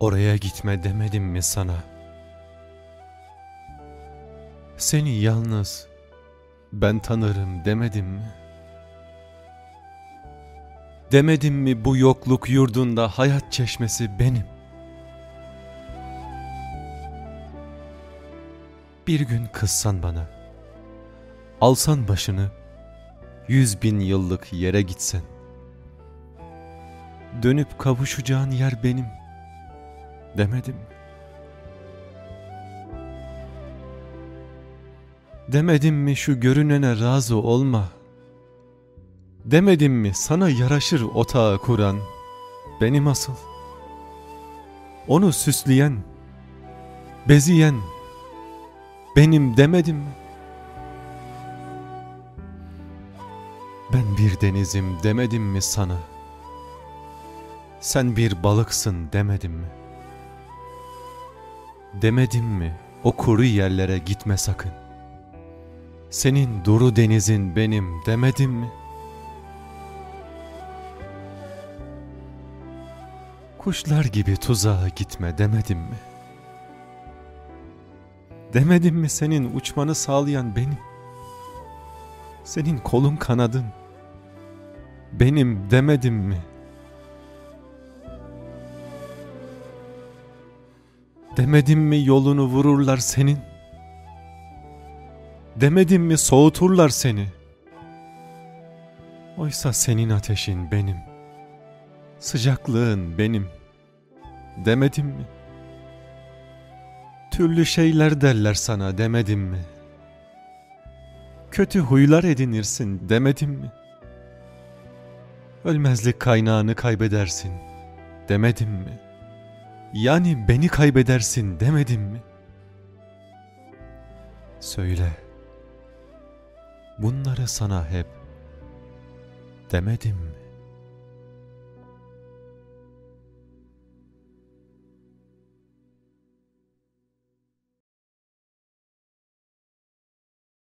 Oraya gitme demedim mi sana? Seni yalnız ben tanırım demedim mi? Demedim mi bu yokluk yurdunda hayat çeşmesi benim? Bir gün kızsan bana, alsan başını, yüz bin yıllık yere gitsen, dönüp kavuşacağın yer benim, demedim? Demedim mi şu görünene razı olma? Demedim mi sana yaraşır otağı kuran benim asıl? Onu süsleyen, beziyen benim demedim mi? Ben bir denizim demedim mi sana? Sen bir balıksın demedim mi? Demedim mi o kuru yerlere gitme sakın? Senin duru denizin benim demedim mi? Kuşlar gibi tuzağa gitme demedim mi? Demedim mi senin uçmanı sağlayan benim? Senin kolun kanadın benim demedim mi? Demedim mi yolunu vururlar senin? Demedim mi soğuturlar seni? Oysa senin ateşin benim. Sıcaklığın benim. Demedim mi? Türlü şeyler derler sana demedim mi? Kötü huylar edinirsin demedim mi? Ölmezlik kaynağını kaybedersin demedim mi? Yani beni kaybedersin demedim mi? Söyle. Bunları sana hep demedim mi?